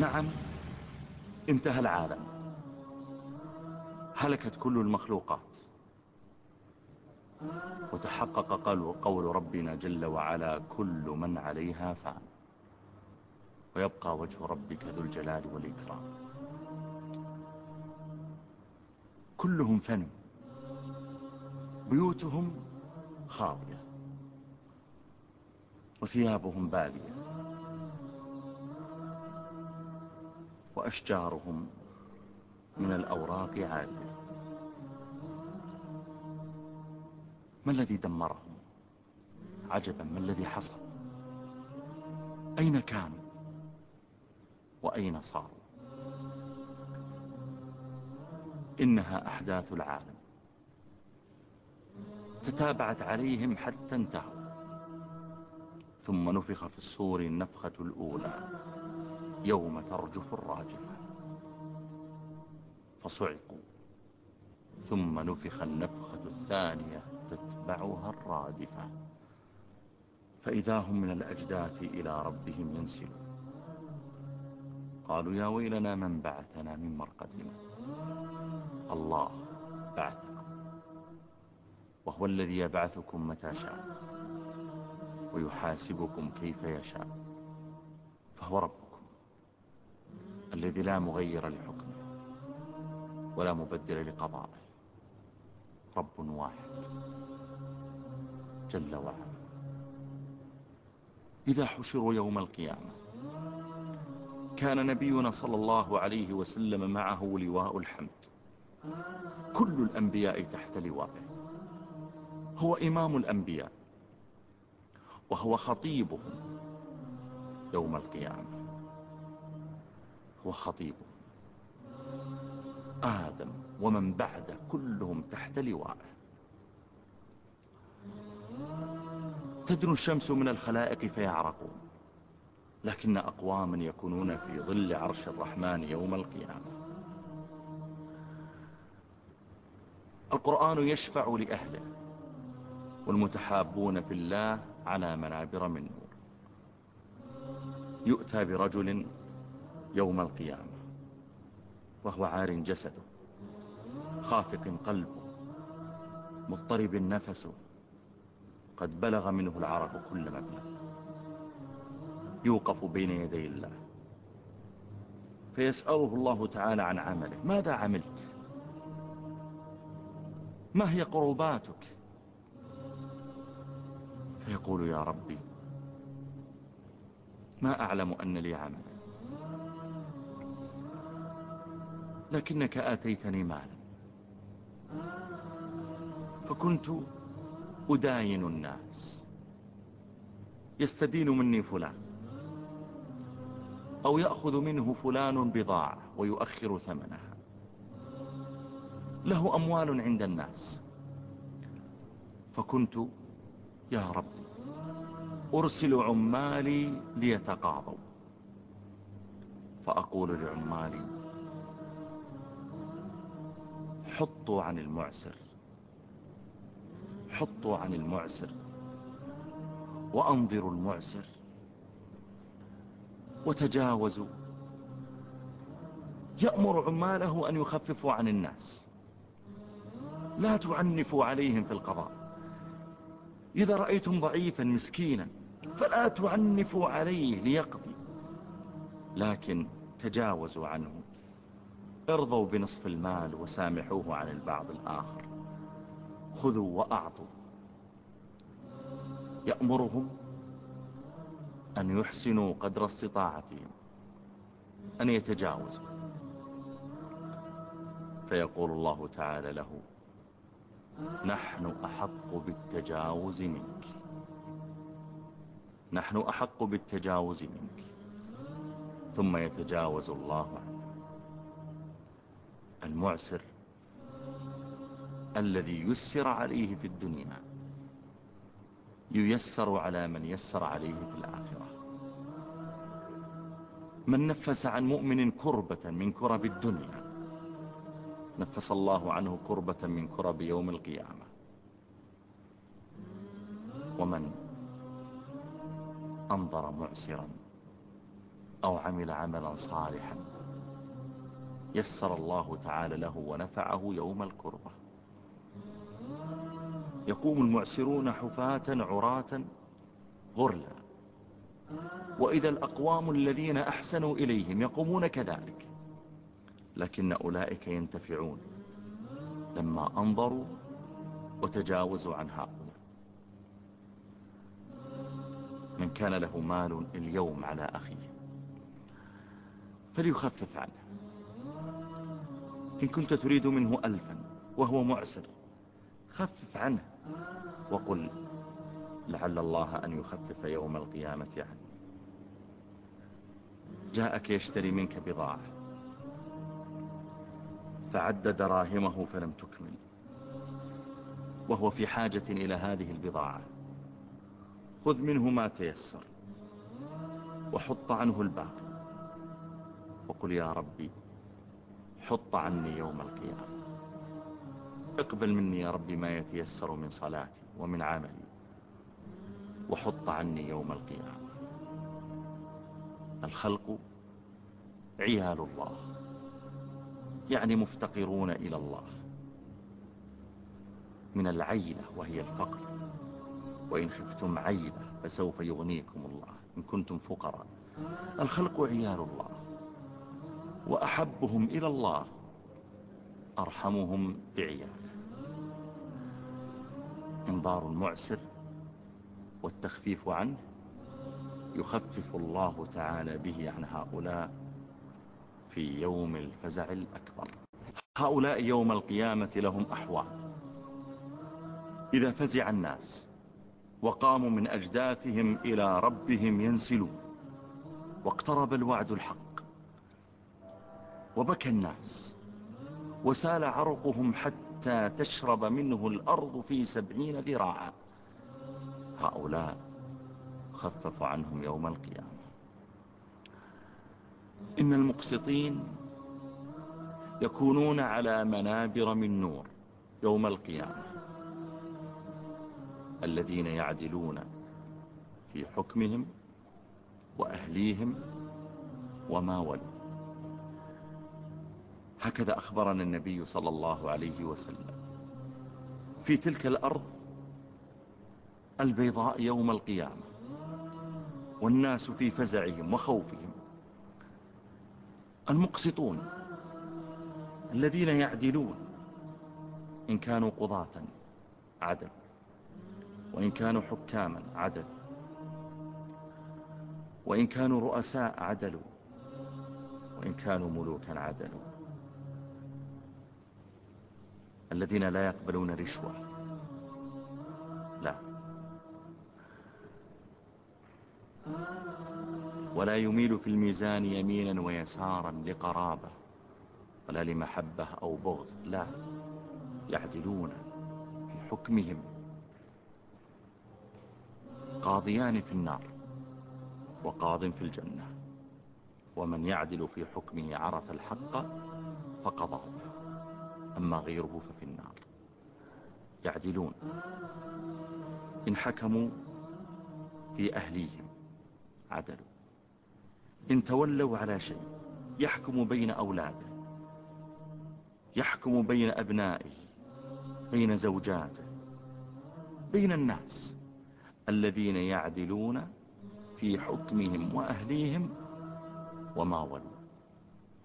نعم. انتهى العالم. هلكت كل المخلوقات. وتحقق قول ربنا جل وعلا كل من عليها فان. ويبقى وجه ربك ذو الجلال والإكرام. كلهم فنوا. بيوتهم خاوية. وثيابهم بالية. وأشجارهم من الأوراق عالية ما الذي دمرهم؟ عجبا ما الذي حصل؟ أين كانوا؟ وأين صاروا؟ إنها أحداث العالم. تتابعت عليهم حتى انتهوا. ثم نفخ في الصور النفخة الأولى. يوم ترجف الراجفة. فصعقوا. ثم نفخ النفخة الثانية تتبعها الرادفة. فإذا هم من الأجداث إلى ربهم ينسلون. قالوا يا ويلنا من بعثنا من مرقدنا؟ الله بعثكم. وهو الذي يبعثكم متى شاء. ويحاسبكم كيف يشاء. فهو ربكم. الذي لا مغير لحكمه ولا مبدل لقضائه. رب واحد. جل وعلا. إذا حشروا يوم القيامة كان نبينا صلى الله عليه وسلم معه لواء الحمد. كل الأنبياء تحت لوائه هو إمام الأنبياء وهو خطيبهم يوم القيامة. هو خطيبهم آدم ومن بعده كلهم تحت لوائه تدنو الشمس من الخلائق فيعرقون لكن أقواما يكونون في ظل عرش الرحمن يوم القيامة. القرآن يشفع لأهله والمتحابون في الله على منابر من نور. يؤتى برجل يوم القيامة وهو عار جسده خافق قلبه مضطرب نفسه قد بلغ منه العرق كل مبلغ. يوقف بين يدي الله فيسأله الله تعالى عن عمله. ماذا عملت؟ ما هي قرباتك؟ فيقول يا ربي ما أعلم أن لي عملا. لكنك آتيتني مالا. فكنت أداين الناس. يستدين مني فلان. أو يأخذ منه فلان بضاعة ويؤخر ثمنها. له أموال عند الناس. فكنت يا رب أرسل عمالي ليتقاضوا. فأقول لعمالي حطوا عن المعسر. حطوا عن المعسر. وأنظروا المعسر. وتجاوزوا. يأمر عماله أن يخففوا عن الناس. لا تعنفوا عليهم في القضاء. إذا رأيتم ضعيفا مسكينا فلا تعنفوا عليه ليقضي. لكن تجاوزوا عنه. ارضوا بنصف المال وسامحوه عن البعض الآخر. خذوا وأعطوا. يأمرهم أن يحسنوا قدر استطاعتهم أن يتجاوزوا. فيقول الله تعالى له نحن أحق بالتجاوز منك. نحن أحق بالتجاوز منك. ثم يتجاوز الله عنه المعسر الذي يسر عليه في الدنيا ييسر على من يسر عليه في الآخرة. من نفس عن مؤمن كربة من كرب الدنيا نفس الله عنه كربة من كرب يوم القيامة. ومن أنظر معسرا أو عمل عملا صالحا يسر الله تعالى له ونفعه يوم الكربة يقوم المعسرون حفاة عراة غرلا. وإذا الأقوام الذين أحسنوا إليهم يقومون كذلك. لكن أولئك ينتفعون لما أنظروا وتجاوزوا عن هؤلاء. من كان له مال اليوم على أخيه فليخفف عنه. إن كنت تريد منه ألفا وهو معسر خفف عنه وقل لعل الله أن يخفف يوم القيامة عنه. جاءك يشتري منك بضاعة. فعد دراهمه فلم تكمل. وهو في حاجة إلى هذه البضاعة. خذ منه ما تيسر. وحط عنه الباقي. وقل يا ربي حط عني يوم القيامة. اقبل مني يا ربي ما يتيسر من صلاتي ومن عملي وحط عني يوم القيامة. الخلق عيال الله يعني مفتقرون إلى الله. من العيلة وهي الفقر. وإن خفتم عيلة فسوف يغنيكم الله إن كنتم فقراء. الخلق عيال الله. وأحبهم إلى الله أرحمهم بعياله انظار المعسر والتخفيف عنه يخفف الله تعالى به عن هؤلاء في يوم الفزع الأكبر. هؤلاء يوم القيامة لهم أحوال. إذا فزع الناس وقاموا من أجداثهم إلى ربهم ينسلون واقترب الوعد الحق. وبكى الناس وسال عرقهم حتى تشرب منه الأرض في سبعين ذراعا. هؤلاء خفف عنهم يوم القيامة. إن المقسطين يكونون على منابر من نور يوم القيامة. الذين يعدلون في حكمهم وأهليهم وما ولوا. هكذا أخبرنا النبي صلى الله عليه وسلم. في تلك الأرض البيضاء يوم القيامة والناس في فزعهم وخوفهم. المقسطون الذين يعدلون إن كانوا قضاة عدل وإن كانوا حكاما عدل وإن كانوا رؤساء عدلوا وإن كانوا ملوكا عدلوا. الذين لا يقبلون رشوة. لا. ولا يميل في الميزان يمينا ويسارا لقرابة ولا لمحبة أو بغض. لا. يعدلون في حكمهم. قاضيان في النار وقاض في الجنة. ومن يعدل في حكمه عرف الحق فقضاه أما غيره ففي النار. يعدلون. إن حكموا في أهليهم. عدلوا. إن تولوا على شيء يحكم بين أولاده. يحكم بين أبنائه. بين زوجاته. بين الناس. الذين يعدلون في حكمهم وأهليهم وما ولوا.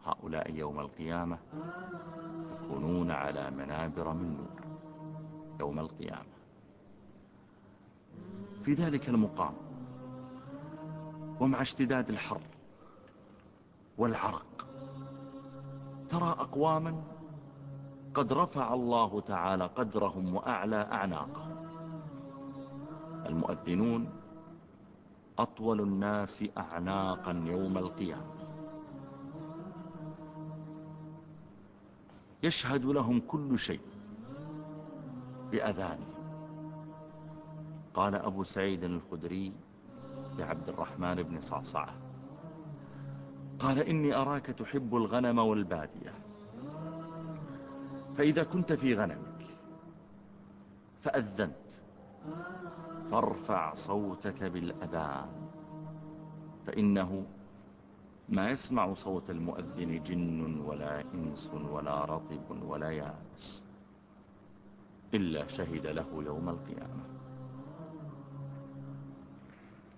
هؤلاء يوم القيامة يكونون على منابر من نور. يوم القيامة. في ذلك المقام ومع اشتداد الحر والعرق ترى أقواما قد رفع الله تعالى قدرهم وأعلى أعناقهم. المؤذنون أطول الناس أعناقا يوم القيامة. يشهد لهم كل شيء بأذانه قال أبو سعيد الخدري لعبد الرحمن بن صعصعة قال إني أراك تحب الغنم والبادية فإذا كنت في غنمك فأذنت فارفع صوتك بالأذان فإنه ما يسمع صوت المؤذن جن ولا إنس ولا رطب ولا يابس إلا شهد له يوم القيامة.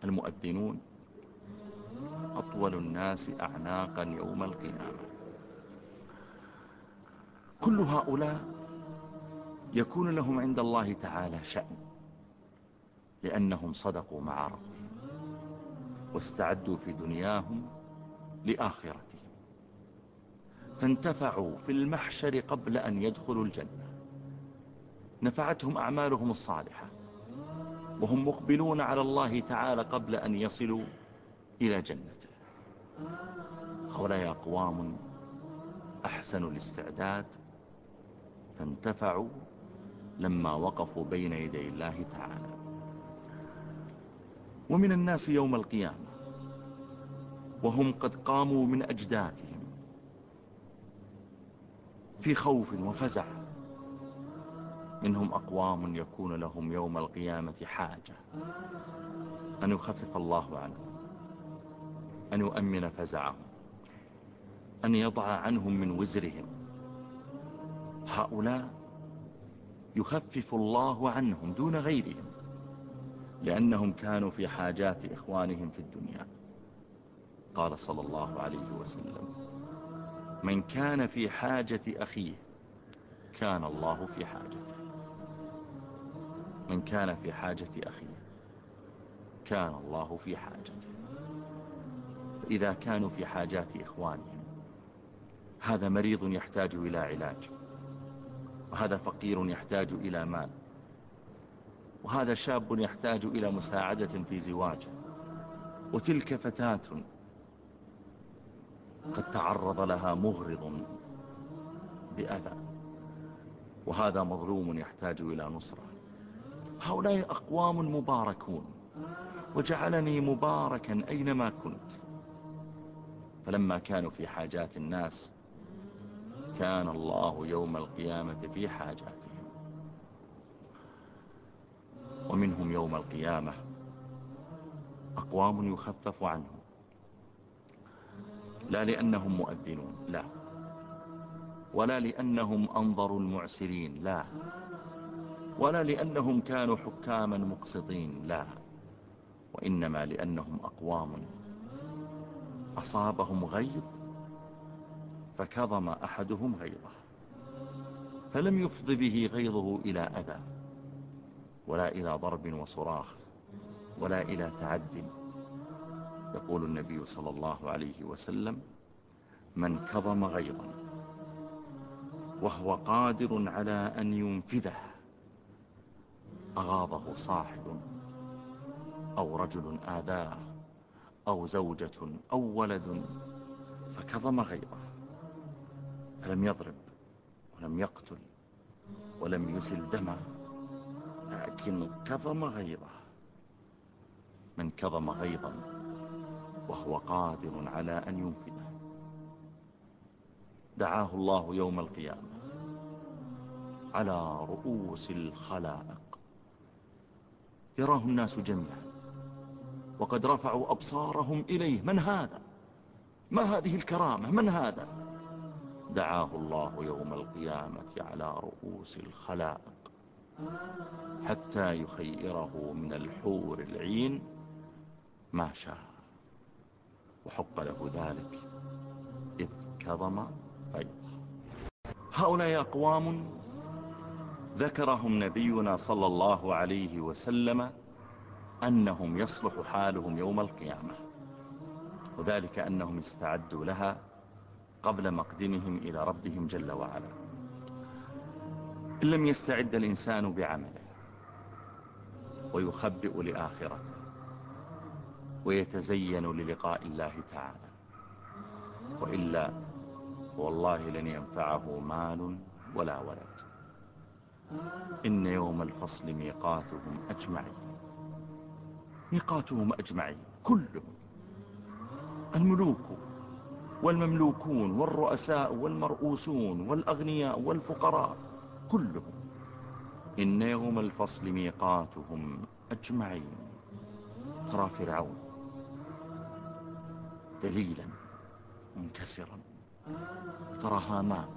المؤذنون أطول الناس أعناقا يوم القيامة. كل هؤلاء يكون لهم عند الله تعالى شأن لأنهم صدقوا مع ربهم واستعدوا في دنياهم لآخرتهم. فانتفعوا في المحشر قبل أن يدخلوا الجنة. نفعتهم أعمالهم الصالحة وهم مقبلون على الله تعالى قبل أن يصلوا إلى جنته. هؤلاء أقوام أحسنوا الاستعداد. فانتفعوا لما وقفوا بين يدي الله تعالى. ومن الناس يوم القيامة وهم قد قاموا من أجداثهم في خوف وفزع. منهم أقوام يكون لهم يوم القيامة حاجة. أن يخفف الله عنهم. أن يؤمن فزعهم. أن يضع عنهم من وزرهم. هؤلاء يخفف الله عنهم دون غيرهم. لأنهم كانوا في حاجات إخوانهم في الدنيا. قال صلى الله عليه وسلم. من كان في حاجة أخيه كان الله في حاجته. من كان في حاجة أخيه كان الله في حاجته. فإذا كانوا في حاجات إخوانهم هذا مريض يحتاج إلى علاج وهذا فقير يحتاج إلى مال وهذا شاب يحتاج إلى مساعدة في زواجه وتلك فتاة قد تعرض لها مغرض بأذى. وهذا مظلوم يحتاج إلى نصرة. هؤلاء أقوام مباركون وجعلني مباركا أينما كنت. فلما كانوا في حاجات الناس كان الله يوم القيامة في حاجاتهم. ومنهم يوم القيامة أقوام يخفف عنهم. لا لأنهم مؤذنون لا. ولا لأنهم أنظروا المعسرين لا. ولا لأنهم كانوا حكاما مقسطين لا. وإنما لأنهم أقوام. أصابهم غيظ فكظم أحدهم غيظه. فلم يفض به غيظه إلى أذى ولا إلى ضرب وصراخ ولا إلى تعد. يقول النبي صلى الله عليه وسلم من كظم غيظا وهو قادر على أن ينفذه أغاضه صاحب أو رجل آذاه أو زوجة أو ولد فكظم غيظه فلم يضرب ولم يقتل ولم يسل دما لكن كظم غيظه. من كظم غيظا وهو قادر على أن ينفذه. دعاه الله يوم القيامة على رؤوس الخلائق. يراه الناس جميعا وقد رفعوا أبصارهم إليه. من هذا؟ ما هذه الكرامة؟ من هذا؟ دعاه الله يوم القيامة على رؤوس الخلائق حتى يخيره من الحور العين ما شاء. وحق له ذلك. إذ كظم غيظه هؤلاء أقوام ذكرهم نبينا صلى الله عليه وسلم أنهم يصلح حالهم يوم القيامة وذلك أنهم استعدوا لها قبل مقدمهم إلى ربهم جل وعلا. إن لم يستعد الإنسان بعمله ويخبئ لآخرته. ويتزين للقاء الله تعالى. وإلا والله لن ينفعه مال ولا ولد. إن يوم الفصل ميقاتهم أجمعين. ميقاتهم أجمعين كلهم. الملوك والمملوكون والرؤساء والمرؤوسون والأغنياء والفقراء كلهم. إن يوم الفصل ميقاتهم أجمعين. ترى فرعون دليلا منكسرا. ترى هامان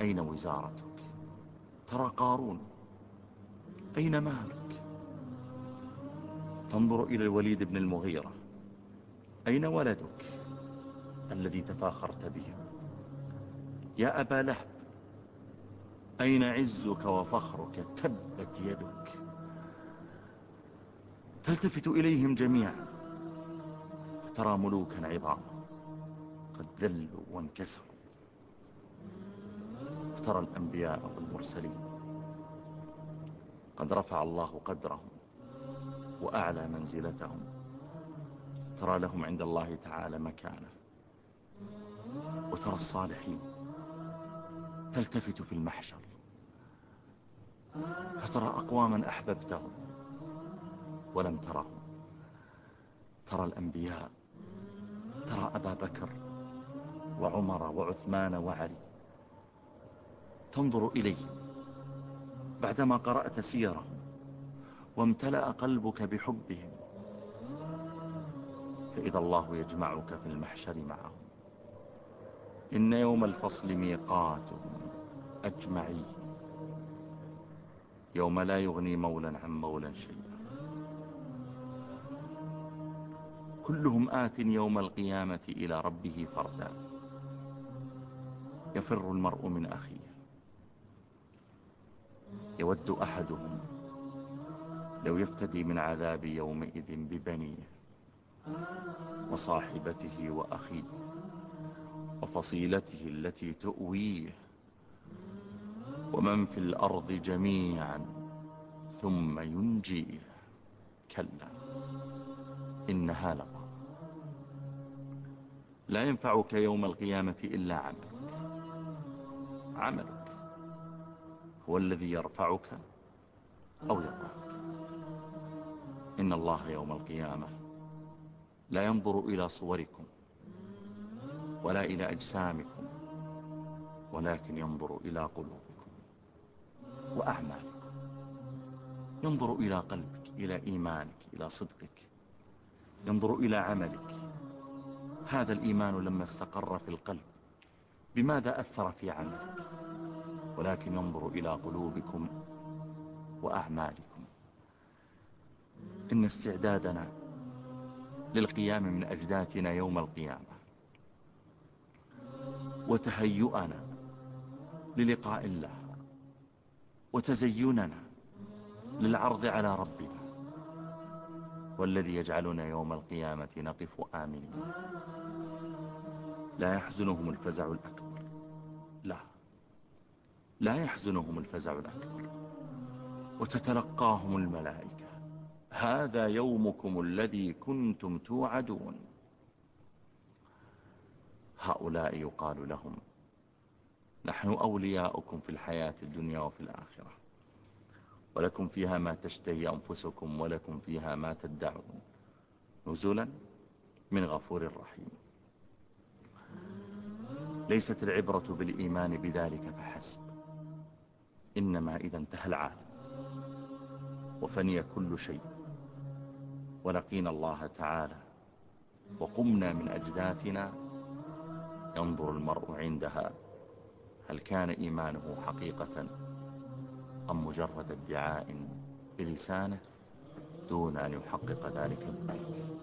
أين وزارتك؟ ترى قارون. أين مالك؟ تنظر إلى الوليد بن المغيرة. أين ولدك؟ الذي تفاخرت به. يا أبا لهب أين عزك وفخرك؟ تبت يدك. تلتفت إليهم جميعا. فترى ملوكا عظاما قد ذلوا وانكسروا. وترى الأنبياء والمرسلين. قد رفع الله قدرهم وأعلى منزلتهم. ترى لهم عند الله تعالى مكانة. وترى الصالحين تلتفت في المحشر. فترى أقواما أحببتهم ولم ترهم. ترى الأنبياء ترى أبا بكر وعمر وعثمان وعلي. تنظر إليهم بعدما قرأت سيرهم وامتلأ قلبك بحبهم. فإذا الله يجمعك في المحشر معهم. إن يوم الفصل ميقاتهم أجمعين. يوم لا يغني مولا عن مولا شيئا كلهم آت يوم القيامة إلى ربه فردا. يفر المرء من أخيه. يود أحدهم لو يفتدي من عذاب يومئذ ببنيه وصاحبته وأخيه وفصيلته التي تؤويه ومن في الأرض جميعا ثم ينجيه. كلا إنها لظى لا ينفعك يوم القيامة إلا عملك. عملك هو الذي يرفعك أو يضعك إن الله يوم القيامة لا ينظر إلى صوركم ولا إلى أجسامكم ولكن ينظر إلى قلوبكم وأعمالكم. ينظر إلى قلبك إلى إيمانك إلى صدقك. ينظر إلى عملك. هذا الإيمان لما استقر في القلب بماذا أثر في عملك؟ ولكن ينظر إلى قلوبكم وأعمالكم. إن استعدادنا للقيام من أجداتنا يوم القيامة وتهيئنا للقاء الله وتزيننا للعرض على ربنا والذي يجعلنا يوم القيامة نقف آمنين. لا يحزنهم الفزع الأكبر. لا. لا يحزنهم الفزع الأكبر. وتتلقاهم الملائكة. هذا يومكم الذي كنتم توعدون. هؤلاء يقال لهم نحن أولياؤكم في الحياة الدنيا وفي الآخرة. ولكم فيها ما تشتهي أنفسكم ولكم فيها ما تدعون. نزلا من غفور رحيم. ليست العبرة بالإيمان بذلك فحسب. إنما إذا انتهى العالم وفني كل شيء. ولقينا الله تعالى وقمنا من أجداثنا. ينظر المرء عندها. هل كان إيمانه حقيقة أم مجرد ادعاء بلسانه دون أن يحقق ذلك؟ بقلبه